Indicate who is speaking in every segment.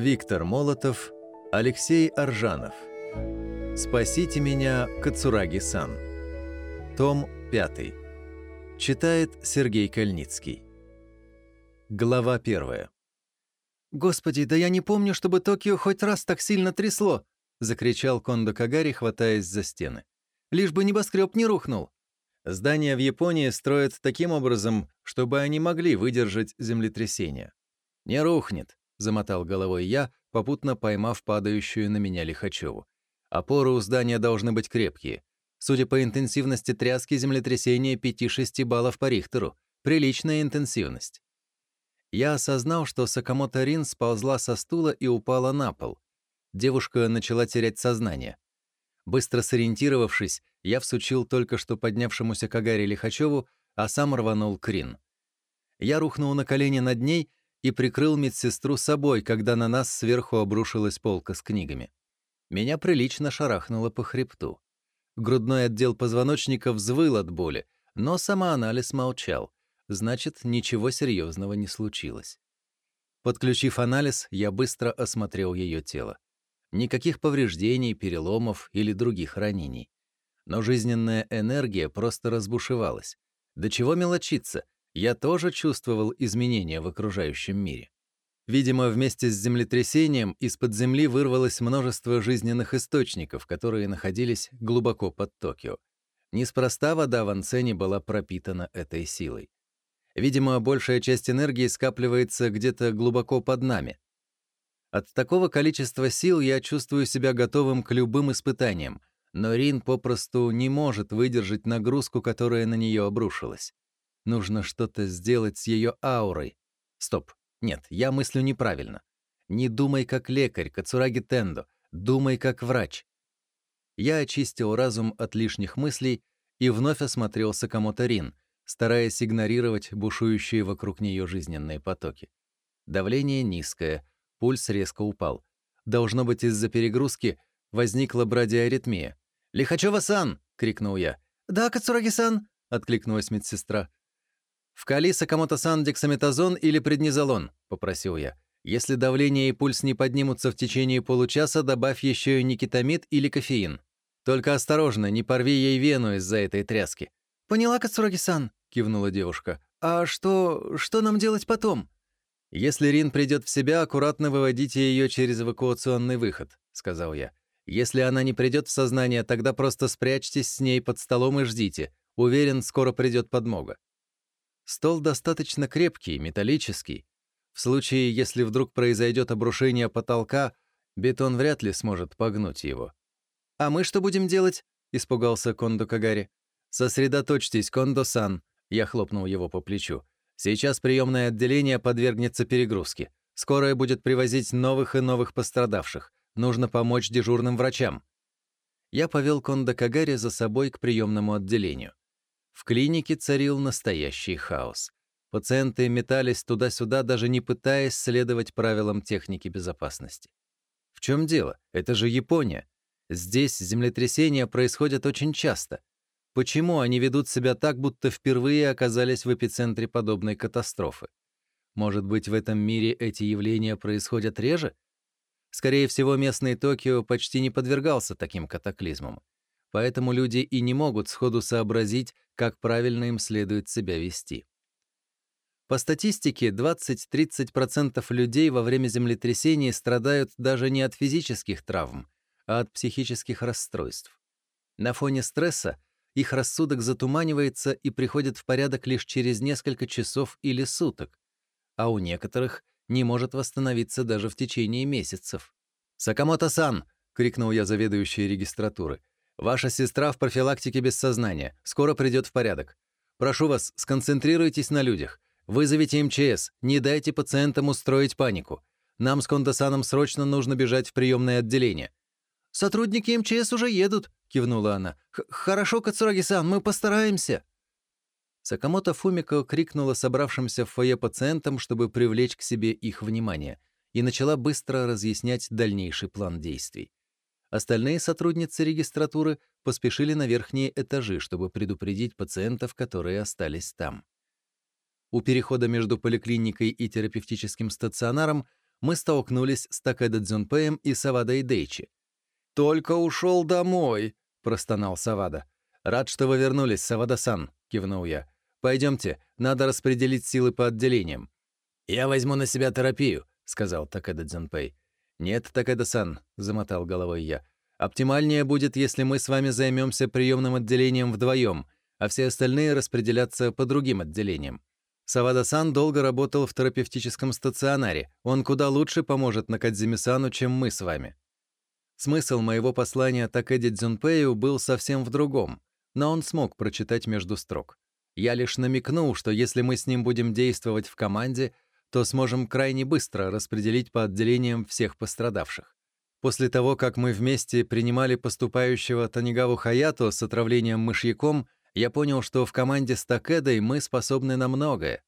Speaker 1: Виктор Молотов, Алексей Аржанов. «Спасите меня, Кацураги-сан». Том 5. Читает Сергей Кальницкий. Глава 1.
Speaker 2: «Господи, да я не помню, чтобы Токио хоть раз так сильно трясло!» — закричал Кондо Кагари, хватаясь за стены. «Лишь бы небоскреб не рухнул!»
Speaker 1: Здания в Японии строят таким образом, чтобы они могли выдержать землетрясение. «Не рухнет», замотал головой я, попутно поймав падающую на меня Лихачеву. Опоры у здания должны быть крепкие. Судя по интенсивности тряски землетрясения 5-6 баллов по Рихтеру. Приличная интенсивность. Я осознал, что Сакамото Рин сползла со стула и упала на пол. Девушка начала терять сознание. Быстро сориентировавшись, я всучил только что поднявшемуся Кагаре Лихачеву, а сам рванул к Рин. Я рухнул на колени над ней и прикрыл медсестру собой, когда на нас сверху обрушилась полка с книгами. Меня прилично шарахнуло по хребту. Грудной отдел позвоночника взвыл от боли, но самоанализ молчал. Значит, ничего серьезного не случилось. Подключив анализ, я быстро осмотрел ее тело. Никаких повреждений, переломов или других ранений. Но жизненная энергия просто разбушевалась. До чего мелочиться? Я тоже чувствовал изменения в окружающем мире. Видимо, вместе с землетрясением из-под земли вырвалось множество жизненных источников, которые находились глубоко под Токио. Неспроста вода в Ансене была пропитана этой силой. Видимо, большая часть энергии скапливается где-то глубоко под нами. От такого количества сил я чувствую себя готовым к любым испытаниям, но Рин попросту не может выдержать нагрузку, которая на нее обрушилась. Нужно что-то сделать с ее аурой. Стоп. Нет, я мыслю неправильно. Не думай как лекарь, Кацураги Тендо. Думай как врач. Я очистил разум от лишних мыслей и вновь осмотрел Сакамото Рин, стараясь игнорировать бушующие вокруг нее жизненные потоки. Давление низкое, пульс резко упал. Должно быть, из-за перегрузки возникла брадиаритмия. «Лихачева-сан!» — крикнул я.
Speaker 2: «Да, Кацураги-сан!» — откликнулась медсестра.
Speaker 1: «Вкали Сакамото-сан дексаметазон или преднизолон», — попросил я. «Если давление и пульс не поднимутся в течение получаса, добавь еще и никитамид или кофеин. Только осторожно, не порви ей вену из-за этой тряски».
Speaker 2: «Поняла, Кацураги-сан», — кивнула девушка. «А что... что нам делать потом?»
Speaker 1: «Если Рин придет в себя, аккуратно выводите ее через эвакуационный выход», — сказал я. «Если она не придет в сознание, тогда просто спрячьтесь с ней под столом и ждите. Уверен, скоро придет подмога». Стол достаточно крепкий, металлический. В случае, если вдруг произойдет обрушение потолка, бетон вряд ли сможет погнуть его.
Speaker 2: «А мы что будем делать?» — испугался Кондо Кагари.
Speaker 1: «Сосредоточьтесь, Кондо-сан», — я хлопнул его по плечу. «Сейчас приемное отделение подвергнется перегрузке. Скорая будет привозить новых и новых пострадавших. Нужно помочь дежурным врачам». Я повел Кондо Кагари за собой к приемному отделению. В клинике царил настоящий хаос. Пациенты метались туда-сюда, даже не пытаясь следовать правилам техники безопасности. В чем дело? Это же Япония. Здесь землетрясения происходят очень часто. Почему они ведут себя так, будто впервые оказались в эпицентре подобной катастрофы? Может быть, в этом мире эти явления происходят реже? Скорее всего, местный Токио почти не подвергался таким катаклизмам поэтому люди и не могут сходу сообразить, как правильно им следует себя вести. По статистике, 20-30% людей во время землетрясений страдают даже не от физических травм, а от психических расстройств. На фоне стресса их рассудок затуманивается и приходит в порядок лишь через несколько часов или суток, а у некоторых не может восстановиться даже в течение месяцев. «Сакамото-сан!» — крикнул я заведующей регистратуры. Ваша сестра в профилактике без сознания. Скоро придет в порядок. Прошу вас, сконцентрируйтесь на людях. Вызовите МЧС. Не дайте пациентам устроить панику. Нам с Кондосаном срочно нужно бежать в приемное отделение».
Speaker 2: «Сотрудники МЧС уже едут», — кивнула она. «Хорошо, Кацураги-сан, мы постараемся».
Speaker 1: Сакамото Фумико крикнула собравшимся в фойе пациентам, чтобы привлечь к себе их внимание, и начала быстро разъяснять дальнейший план действий. Остальные сотрудницы регистратуры поспешили на верхние этажи, чтобы предупредить пациентов, которые остались там. У перехода между поликлиникой и терапевтическим стационаром мы столкнулись с Такедо Дзюнпеем и Савадой Дейчи. «Только ушел домой», — простонал Савада. «Рад, что вы вернулись, Савада-сан», — кивнул я. «Пойдемте, надо распределить силы по отделениям». «Я возьму на себя терапию», — сказал Такеда Дзюнпей. «Нет, Такеда-сан», — замотал головой я. «Оптимальнее будет, если мы с вами займемся приемным отделением вдвоем, а все остальные распределятся по другим отделениям. Савада-сан долго работал в терапевтическом стационаре. Он куда лучше поможет Накадзими-сану, чем мы с вами». Смысл моего послания Такеди Дзюнпею был совсем в другом, но он смог прочитать между строк. Я лишь намекнул, что если мы с ним будем действовать в команде, то сможем крайне быстро распределить по отделениям всех пострадавших. После того, как мы вместе принимали поступающего Танигаву Хаято с отравлением мышьяком, я понял, что в команде с Такедой мы способны на многое.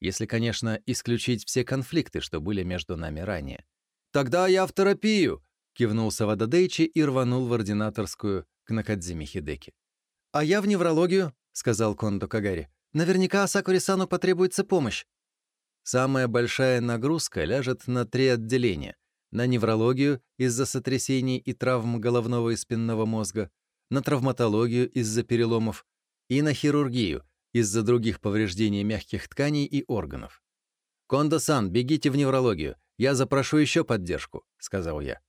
Speaker 1: Если, конечно, исключить все конфликты, что были между нами ранее. «Тогда я в терапию!» — кивнул Савададейчи и рванул в ординаторскую к Накадзиме Хидеки. «А я в неврологию», — сказал Кондо Кагари. «Наверняка Сакури-сану потребуется помощь». Самая большая нагрузка ляжет на три отделения. На неврологию из-за сотрясений и травм головного и спинного мозга, на травматологию из-за переломов и на хирургию из-за других повреждений мягких тканей и органов. «Кондо-сан, бегите в неврологию, я запрошу еще поддержку», — сказал я.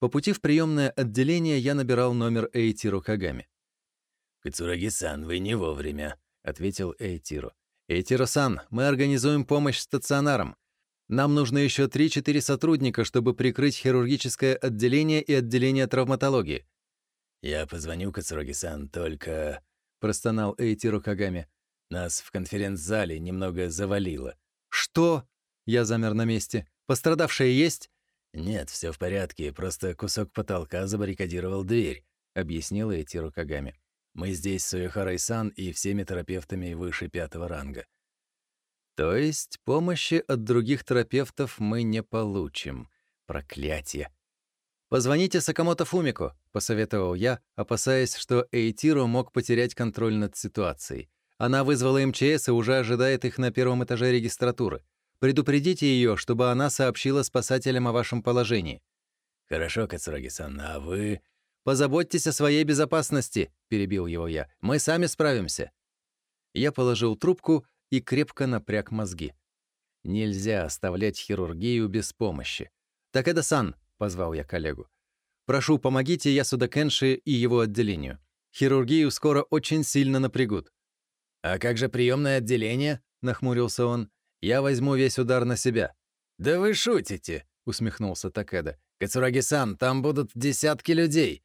Speaker 1: По пути в приемное отделение я набирал номер Эйтиру Кагами.
Speaker 3: «Кацураги-сан, вы не вовремя», — ответил Эйтиру.
Speaker 1: «Эйтиро-сан, мы организуем помощь стационарам. Нам нужно еще 3-4 сотрудника, чтобы прикрыть хирургическое отделение и отделение травматологии».
Speaker 3: «Я позвоню Кацураги-сан, только...»
Speaker 1: — простонал Эйтиро Кагами.
Speaker 3: «Нас в конференц-зале немного завалило».
Speaker 1: «Что?» — я замер на месте. «Пострадавшие есть?»
Speaker 3: «Нет, все в порядке, просто кусок потолка забаррикадировал дверь», — объяснил Эйтиро Кагами. Мы здесь с Уэхарой-сан и всеми терапевтами выше пятого ранга.
Speaker 1: То есть помощи от других терапевтов мы не получим. Проклятие. «Позвоните Сакамото Фумико», — посоветовал я, опасаясь, что Эйтиро мог потерять контроль над ситуацией. Она вызвала МЧС и уже ожидает их на первом этаже регистратуры. Предупредите ее, чтобы она сообщила спасателям о вашем положении.
Speaker 3: «Хорошо, Кацураги-сан, а вы...»
Speaker 1: «Позаботьтесь о своей безопасности», — перебил его я. «Мы сами справимся». Я положил трубку и крепко напряг мозги. Нельзя оставлять хирургию без помощи. «Так это Сан», — позвал я коллегу. «Прошу, помогите Ясуда Кенши и его отделению. Хирургию скоро очень сильно напрягут».
Speaker 3: «А как же приемное отделение?» — нахмурился он.
Speaker 1: «Я возьму весь удар на себя».
Speaker 3: «Да вы шутите!» — усмехнулся Такеда. «Кацураги-сан, там будут десятки людей.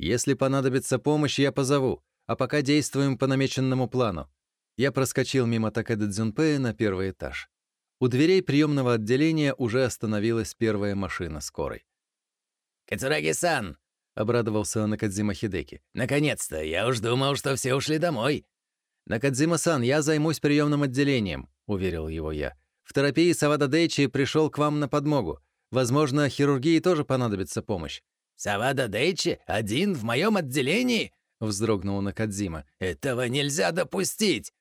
Speaker 1: Если понадобится помощь, я позову, а пока действуем по намеченному плану. Я проскочил мимо Такеда Дзюнпея на первый этаж. У дверей приемного отделения уже остановилась первая машина скорой.
Speaker 3: «Кацураги-сан!» — обрадовался Накадзима Хидеки. «Наконец-то! Я уж думал, что все ушли домой!»
Speaker 1: «Накадзима-сан, я займусь приемным отделением», — уверил его я. «В терапии Савада Дейчи пришел к вам на подмогу. Возможно, хирургии тоже понадобится помощь.
Speaker 3: «Савада Дейчи один в моем отделении?»
Speaker 1: — вздрогнул Накадзима.
Speaker 3: «Этого нельзя допустить!»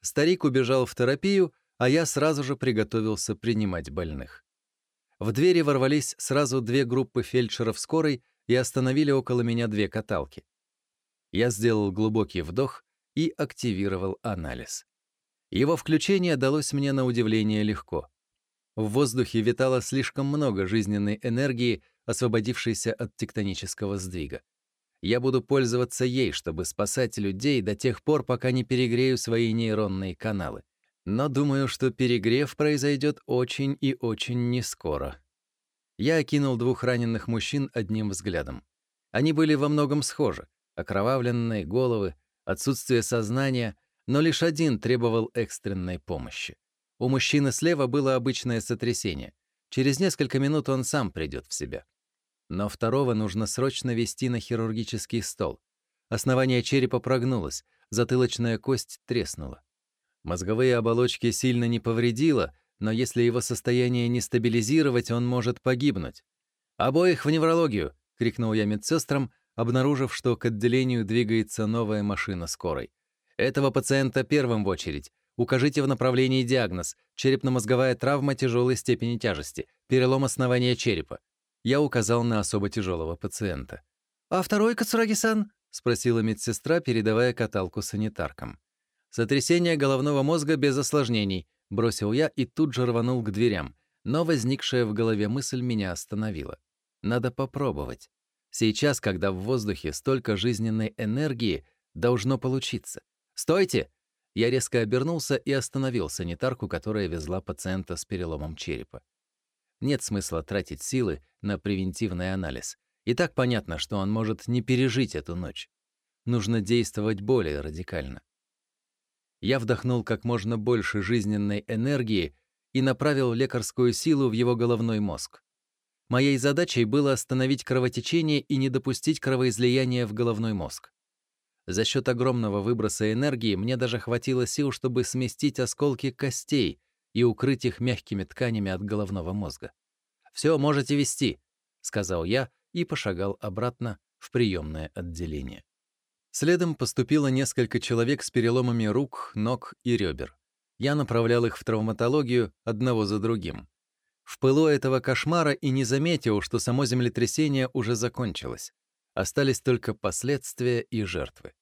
Speaker 1: Старик убежал в терапию, а я сразу же приготовился принимать больных. В двери ворвались сразу две группы фельдшеров скорой и остановили около меня две каталки. Я сделал глубокий вдох и активировал анализ. Его включение далось мне на удивление легко. В воздухе витало слишком много жизненной энергии, освободившейся от тектонического сдвига. Я буду пользоваться ей, чтобы спасать людей до тех пор, пока не перегрею свои нейронные каналы. Но думаю, что перегрев произойдет очень и очень нескоро. Я окинул двух раненых мужчин одним взглядом. Они были во многом схожи. Окровавленные головы, отсутствие сознания, но лишь один требовал экстренной помощи. У мужчины слева было обычное сотрясение. Через несколько минут он сам придет в себя. Но второго нужно срочно вести на хирургический стол. Основание черепа прогнулось, затылочная кость треснула. Мозговые оболочки сильно не повредило, но если его состояние не стабилизировать, он может погибнуть. «Обоих в неврологию», — крикнул я медсестрам, обнаружив, что к отделению двигается новая машина скорой. «Этого пациента первым в очередь. Укажите в направлении диагноз. Черепно-мозговая травма тяжелой степени тяжести. Перелом основания черепа». Я указал на особо тяжелого пациента.
Speaker 2: «А второй, Кацураги-сан?» — спросила медсестра, передавая каталку санитаркам.
Speaker 1: «Сотрясение головного мозга без осложнений», — бросил я и тут же рванул к дверям. Но возникшая в голове мысль меня остановила. Надо попробовать. Сейчас, когда в воздухе столько жизненной энергии, должно получиться. «Стойте!» Я резко обернулся и остановил санитарку, которая везла пациента с переломом черепа. Нет смысла тратить силы на превентивный анализ. И так понятно, что он может не пережить эту ночь. Нужно действовать более радикально. Я вдохнул как можно больше жизненной энергии и направил лекарскую силу в его головной мозг. Моей задачей было остановить кровотечение и не допустить кровоизлияния в головной мозг. За счет огромного выброса энергии мне даже хватило сил, чтобы сместить осколки костей и укрыть их мягкими тканями от головного мозга. «Все, можете вести», — сказал я и пошагал обратно в приемное отделение. Следом поступило несколько человек с переломами рук, ног и ребер. Я направлял их в травматологию одного за другим. В пылу этого кошмара и не заметил, что само землетрясение уже закончилось. Остались только последствия и жертвы.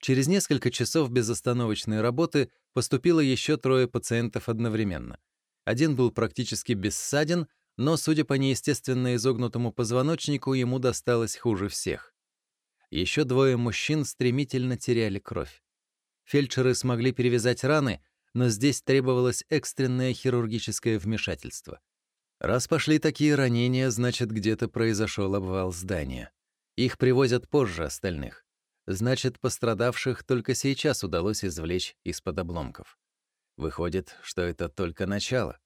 Speaker 1: Через несколько часов безостановочной работы поступило еще трое пациентов одновременно. Один был практически бессаден, но, судя по неестественно изогнутому позвоночнику, ему досталось хуже всех. Еще двое мужчин стремительно теряли кровь. Фельдшеры смогли перевязать раны, но здесь требовалось экстренное хирургическое вмешательство. Раз пошли такие ранения, значит, где-то произошел обвал здания. Их привозят позже остальных. Значит, пострадавших только сейчас удалось извлечь из-под обломков. Выходит, что это только начало.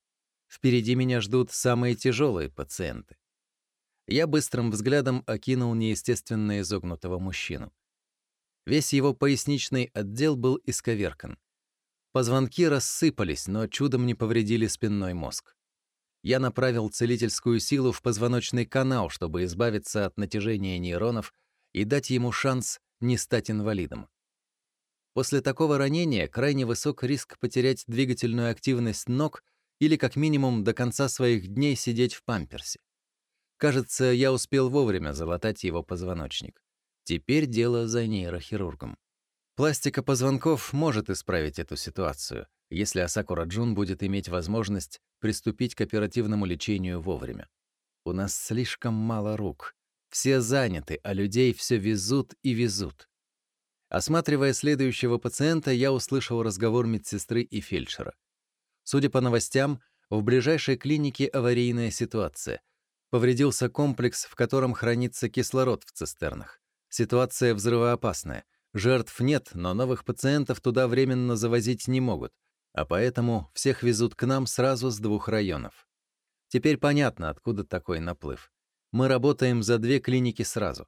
Speaker 1: Впереди меня ждут самые тяжелые пациенты. Я быстрым взглядом окинул неестественно изогнутого мужчину. Весь его поясничный отдел был исковеркан. Позвонки рассыпались, но чудом не повредили спинной мозг. Я направил целительскую силу в позвоночный канал, чтобы избавиться от натяжения нейронов и дать ему шанс не стать инвалидом. После такого ранения крайне высок риск потерять двигательную активность ног или как минимум до конца своих дней сидеть в памперсе. Кажется, я успел вовремя залатать его позвоночник. Теперь дело за нейрохирургом. Пластика позвонков может исправить эту ситуацию, если Асакура Джун будет иметь возможность приступить к оперативному лечению вовремя. У нас слишком мало рук. Все заняты, а людей все везут и везут. Осматривая следующего пациента, я услышал разговор медсестры и фельдшера. Судя по новостям, в ближайшей клинике аварийная ситуация. Повредился комплекс, в котором хранится кислород в цистернах. Ситуация взрывоопасная — Жертв нет, но новых пациентов туда временно завозить не могут, а поэтому всех везут к нам сразу с двух районов. Теперь понятно, откуда такой наплыв. Мы работаем за две клиники сразу.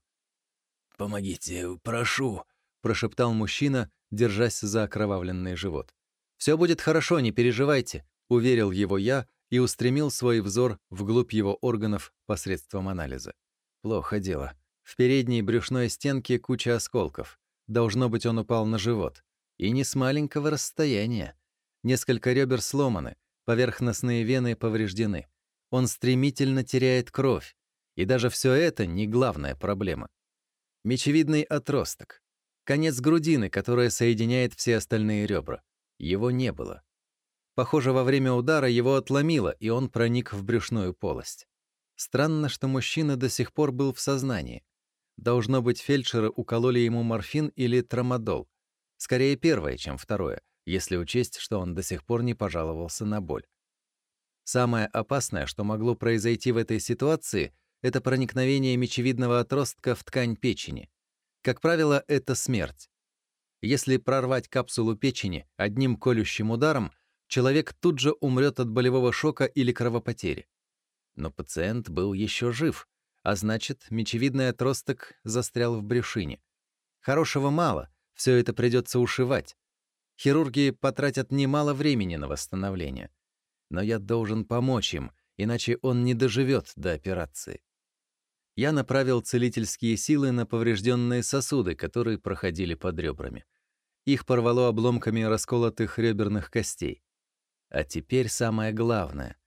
Speaker 3: «Помогите, прошу», — прошептал мужчина, держась за окровавленный живот.
Speaker 1: «Все будет хорошо, не переживайте», — уверил его я и устремил свой взор вглубь его органов посредством анализа. Плохо дело. В передней брюшной стенке куча осколков. Должно быть, он упал на живот. И не с маленького расстояния. Несколько ребер сломаны, поверхностные вены повреждены. Он стремительно теряет кровь. И даже все это не главная проблема. Мечевидный отросток. Конец грудины, которая соединяет все остальные ребра. Его не было. Похоже, во время удара его отломило, и он проник в брюшную полость. Странно, что мужчина до сих пор был в сознании. Должно быть, фельдшеры укололи ему морфин или трамадол. Скорее первое, чем второе, если учесть, что он до сих пор не пожаловался на боль. Самое опасное, что могло произойти в этой ситуации, это проникновение мечевидного отростка в ткань печени. Как правило, это смерть. Если прорвать капсулу печени одним колющим ударом, человек тут же умрет от болевого шока или кровопотери. Но пациент был еще жив, а значит, мечевидный отросток застрял в брюшине. Хорошего мало, все это придется ушивать. Хирурги потратят немало времени на восстановление. Но я должен помочь им, иначе он не доживет до операции. Я направил целительские силы на поврежденные сосуды, которые проходили под ребрами. Их порвало обломками расколотых реберных костей. А теперь самое главное.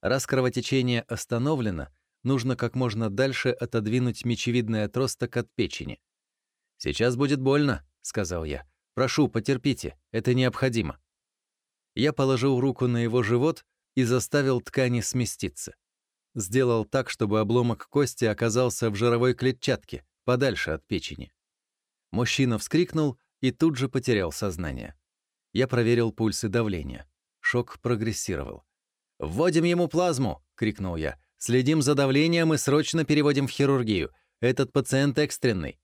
Speaker 1: Раз кровотечение остановлено, нужно как можно дальше отодвинуть мечевидный отросток от печени. «Сейчас будет больно», — сказал я. «Прошу, потерпите, это необходимо». Я положил руку на его живот и заставил ткани сместиться. Сделал так, чтобы обломок кости оказался в жировой клетчатке, подальше от печени. Мужчина вскрикнул и тут же потерял сознание. Я проверил пульс и давление. Шок прогрессировал. «Вводим ему плазму!» — крикнул я. «Следим за давлением и срочно переводим в хирургию. Этот пациент экстренный».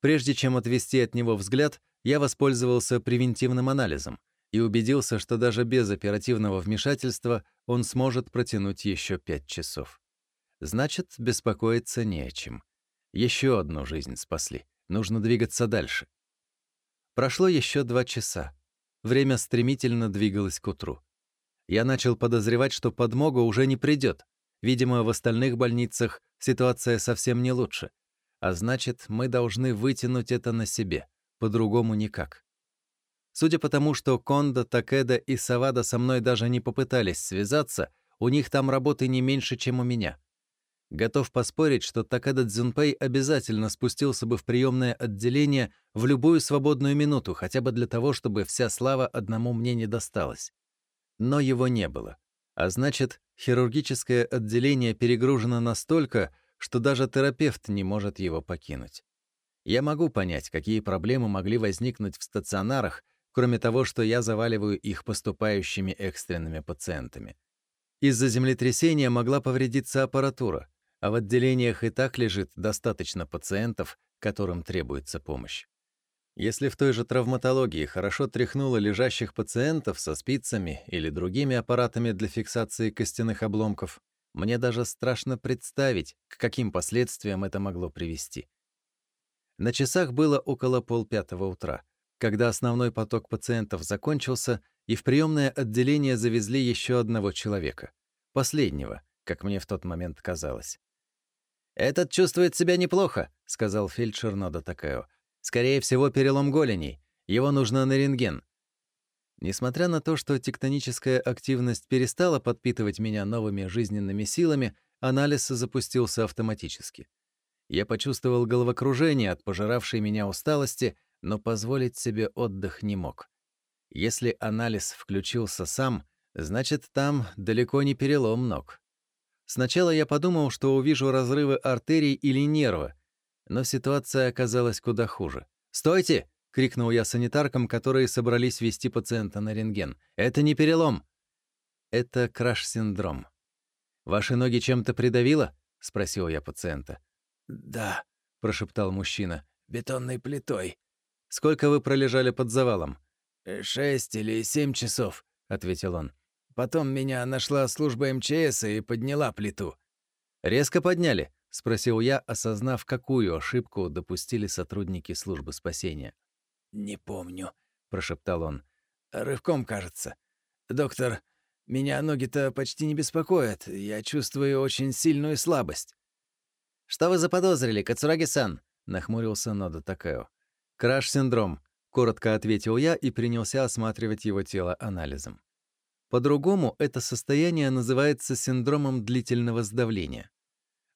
Speaker 1: Прежде чем отвести от него взгляд, я воспользовался превентивным анализом и убедился, что даже без оперативного вмешательства он сможет протянуть еще пять часов. Значит, беспокоиться не о чем. Еще одну жизнь спасли. Нужно двигаться дальше. Прошло еще два часа. Время стремительно двигалось к утру. Я начал подозревать, что подмога уже не придет. Видимо, в остальных больницах ситуация совсем не лучше. А значит, мы должны вытянуть это на себе. По-другому никак. Судя по тому, что Кондо, Такеда и Савада со мной даже не попытались связаться, у них там работы не меньше, чем у меня. Готов поспорить, что Такада Дзюнпэй обязательно спустился бы в приемное отделение в любую свободную минуту, хотя бы для того, чтобы вся слава одному мне не досталась. Но его не было. А значит, хирургическое отделение перегружено настолько, что даже терапевт не может его покинуть. Я могу понять, какие проблемы могли возникнуть в стационарах, кроме того, что я заваливаю их поступающими экстренными пациентами. Из-за землетрясения могла повредиться аппаратура, а в отделениях и так лежит достаточно пациентов, которым требуется помощь. Если в той же травматологии хорошо тряхнуло лежащих пациентов со спицами или другими аппаратами для фиксации костяных обломков, мне даже страшно представить, к каким последствиям это могло привести. На часах было около полпятого утра, когда основной поток пациентов закончился, и в приемное отделение завезли еще одного человека. Последнего, как мне в тот момент казалось. «Этот чувствует себя неплохо», — сказал фельдшер Нода Такео. «Скорее всего, перелом голеней. Его нужно на рентген». Несмотря на то, что тектоническая активность перестала подпитывать меня новыми жизненными силами, анализ запустился автоматически. Я почувствовал головокружение от пожиравшей меня усталости, но позволить себе отдых не мог. Если анализ включился сам, значит, там далеко не перелом ног. Сначала я подумал, что увижу разрывы артерий или нерва, но ситуация оказалась куда хуже. «Стойте!» — крикнул я санитаркам, которые собрались вести пациента на рентген. «Это не перелом!» «Это краш-синдром. Ваши ноги чем-то придавило?» — спросил я пациента.
Speaker 3: «Да», — прошептал мужчина, — «бетонной плитой».
Speaker 1: «Сколько вы пролежали под завалом?»
Speaker 3: «Шесть или семь часов», — ответил он. Потом меня нашла служба МЧС и подняла плиту.
Speaker 1: «Резко подняли?» — спросил я, осознав, какую ошибку допустили сотрудники службы спасения.
Speaker 3: «Не помню», — прошептал он. «Рывком, кажется. Доктор, меня ноги-то почти не беспокоят. Я чувствую очень сильную слабость».
Speaker 1: «Что вы заподозрили, Кацураги-сан?» — нахмурился Нода Такео. «Краш-синдром», — коротко ответил я и принялся осматривать его тело анализом. По-другому это состояние называется синдромом длительного сдавления.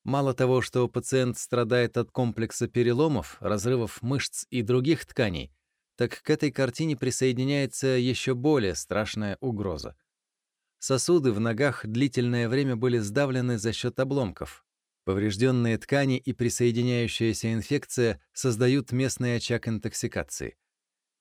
Speaker 1: Мало того, что пациент страдает от комплекса переломов, разрывов мышц и других тканей, так к этой картине присоединяется еще более страшная угроза. Сосуды в ногах длительное время были сдавлены за счет обломков. Поврежденные ткани и присоединяющаяся инфекция создают местный очаг интоксикации.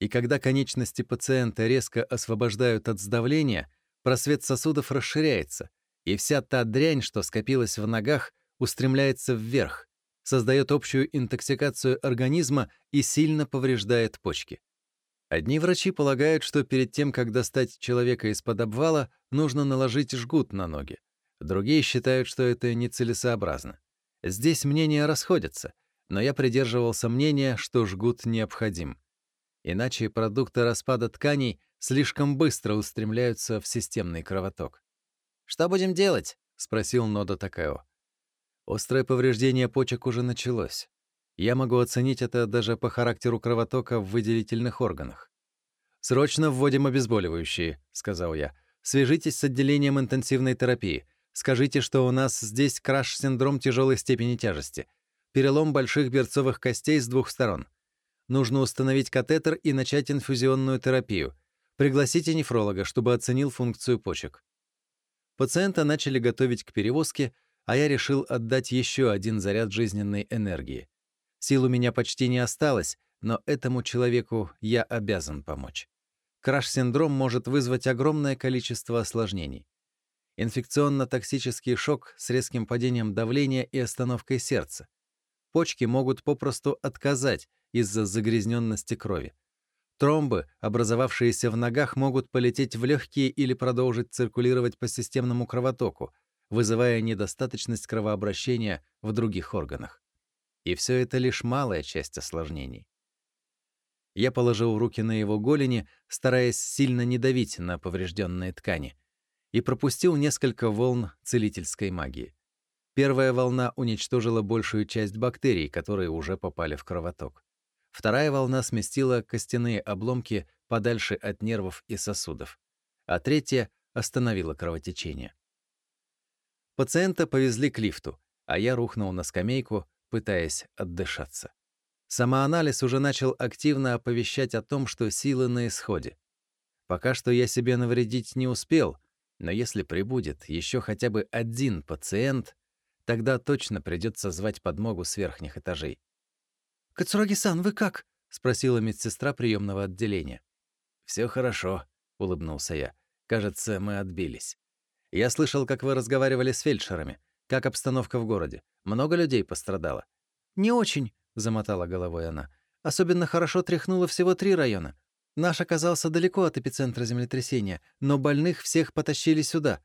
Speaker 1: И когда конечности пациента резко освобождают от сдавления, просвет сосудов расширяется, и вся та дрянь, что скопилась в ногах, устремляется вверх, создает общую интоксикацию организма и сильно повреждает почки. Одни врачи полагают, что перед тем, как достать человека из-под обвала, нужно наложить жгут на ноги. Другие считают, что это нецелесообразно. Здесь мнения расходятся, но я придерживался мнения, что жгут необходим. Иначе продукты распада тканей слишком быстро устремляются в системный кровоток. «Что будем делать?» — спросил Нода Такао. Острое повреждение почек уже началось. Я могу оценить это даже по характеру кровотока в выделительных органах. «Срочно вводим обезболивающие», — сказал я. «Свяжитесь с отделением интенсивной терапии. Скажите, что у нас здесь краш-синдром тяжелой степени тяжести. Перелом больших берцовых костей с двух сторон. Нужно установить катетер и начать инфузионную терапию. Пригласите нефролога, чтобы оценил функцию почек». Пациента начали готовить к перевозке, а я решил отдать еще один заряд жизненной энергии. Сил у меня почти не осталось, но этому человеку я обязан помочь. Краш-синдром может вызвать огромное количество осложнений. Инфекционно-токсический шок с резким падением давления и остановкой сердца. Почки могут попросту отказать из-за загрязненности крови. Тромбы, образовавшиеся в ногах, могут полететь в легкие или продолжить циркулировать по системному кровотоку, вызывая недостаточность кровообращения в других органах. И все это лишь малая часть осложнений. Я положил руки на его голени, стараясь сильно не давить на поврежденные ткани, и пропустил несколько волн целительской магии. Первая волна уничтожила большую часть бактерий, которые уже попали в кровоток. Вторая волна сместила костяные обломки подальше от нервов и сосудов, а третья остановила кровотечение. Пациента повезли к лифту, а я рухнул на скамейку, пытаясь отдышаться. Самоанализ уже начал активно оповещать о том, что силы на исходе. Пока что я себе навредить не успел, но если прибудет еще хотя бы один пациент, тогда точно придется звать подмогу с верхних этажей.
Speaker 2: «Кацураги-сан, вы как?» — спросила медсестра приемного отделения.
Speaker 1: Все хорошо», — улыбнулся я. «Кажется, мы отбились. Я слышал, как вы разговаривали с фельдшерами. Как обстановка в городе? Много людей пострадало?»
Speaker 2: «Не очень», — замотала головой она. «Особенно хорошо тряхнуло всего три района. Наш оказался далеко от эпицентра землетрясения, но больных всех потащили сюда».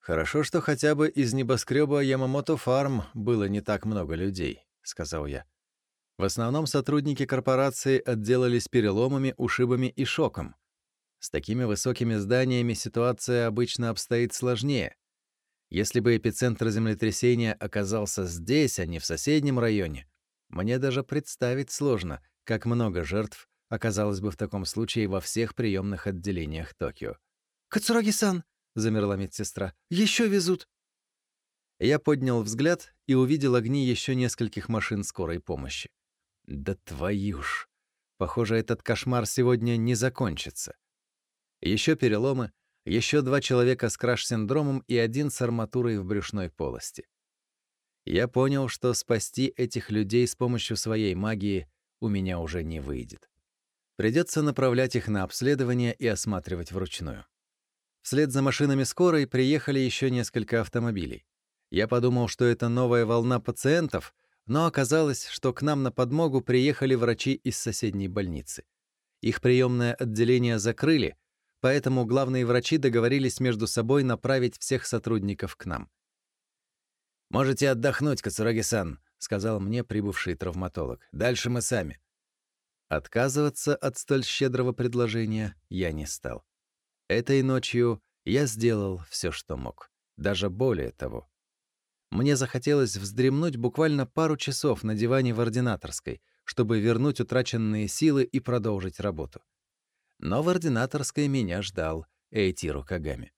Speaker 1: «Хорошо, что хотя бы из небоскреба Ямамото Фарм было не так много людей», — сказал я. В основном сотрудники корпорации отделались переломами, ушибами и шоком. С такими высокими зданиями ситуация обычно обстоит сложнее. Если бы эпицентр землетрясения оказался здесь, а не в соседнем районе, мне даже представить сложно, как много жертв оказалось бы в таком случае во всех приемных отделениях Токио.
Speaker 2: «Кацураги-сан!» — замерла медсестра. «Еще везут!»
Speaker 1: Я поднял взгляд и увидел огни еще нескольких машин скорой помощи. Да твою ж! Похоже, этот кошмар сегодня не закончится. Еще переломы, еще два человека с краш-синдромом и один с арматурой в брюшной полости. Я понял, что спасти этих людей с помощью своей магии у меня уже не выйдет. Придется направлять их на обследование и осматривать вручную. Вслед за машинами скорой приехали еще несколько автомобилей. Я подумал, что это новая волна пациентов, но оказалось, что к нам на подмогу приехали врачи из соседней больницы. Их приемное отделение закрыли, поэтому главные врачи договорились между собой направить всех сотрудников к нам. «Можете отдохнуть, Кацураги-сан», — сказал мне прибывший травматолог. «Дальше мы сами». Отказываться от столь щедрого предложения я не стал. Этой ночью я сделал все, что мог. Даже более того. Мне захотелось вздремнуть буквально пару часов на диване в ординаторской, чтобы вернуть утраченные силы и продолжить работу. Но в ординаторской меня ждал Эйтиру Кагами.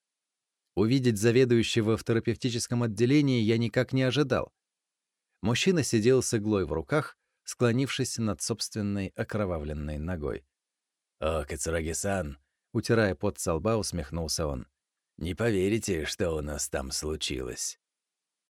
Speaker 1: Увидеть заведующего в терапевтическом отделении я никак не ожидал. Мужчина сидел с иглой в руках, склонившись над собственной окровавленной ногой. «О, Кацураги-сан!» — утирая пот со лба, усмехнулся он. «Не поверите, что у нас там случилось».